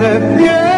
de pie.